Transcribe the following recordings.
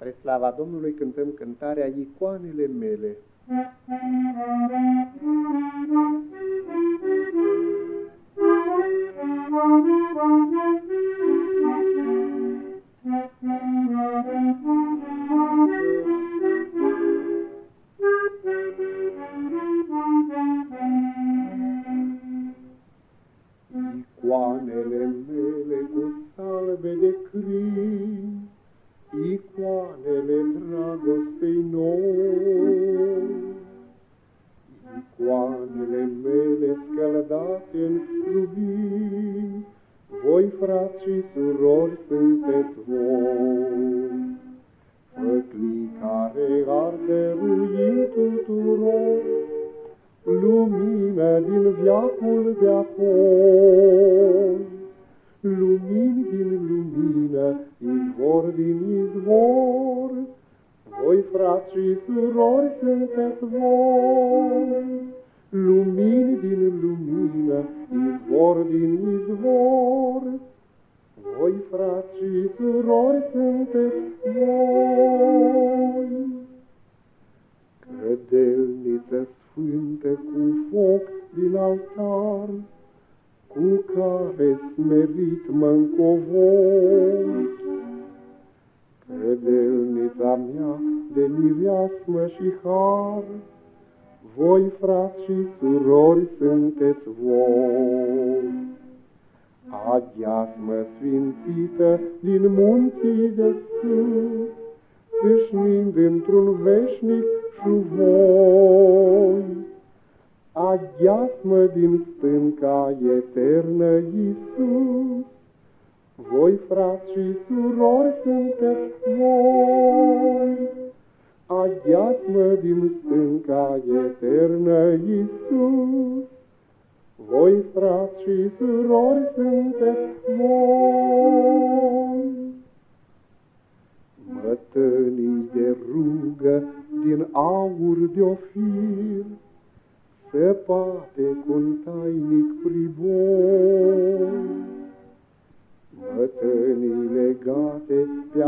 Spre slava Domnului cântăm cântarea Icoanele mele. Icoanele mele cu salve de crin, icoanele dragostei noi. Icoanele mele scăldate în rubin, voi, frați și surori, sunteți voi. Făclii care arde ruin tuturor, lumină din viacul de frați și surori, sunteți voi. Lumini din lumină, izvor din izvor, voi, frați și surori, sunteți voi. Cădelniță sfântă cu foc din altar, cu care smerit mă încovor. Credelnița mea de mireasmă și har, voi, frați și surori, sunteți voi. Aghiasmă sfințită din munții de sus, Sfâșnind într-un veșnic șuvoi. Aghiasmă din stânca eternă, Iisus, voi, frați și surori, sunteți voi. Aghiasmă din stânca eternă, Iisus, voi, frați și surori, sunteți voi. Mătănii de rugă din aur de ofir, săpate cu-un tainic priboi.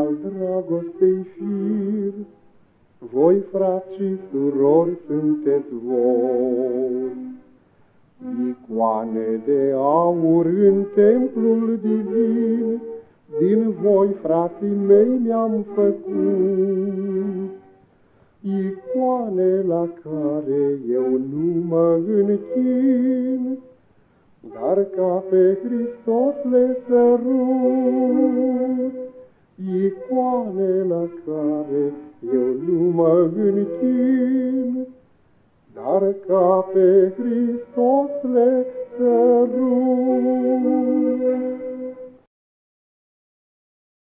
Legate pe-al dragostei fir, voi, frați și surori, sunteți voi. Icoane de aur în templul divin, din voi, frații mei, mi-am făcut. Icoane la care eu nu mă închin, dar ca pe Hristos le sărut. Icoane la care eu nu mă închin, dar ca pe Hristos le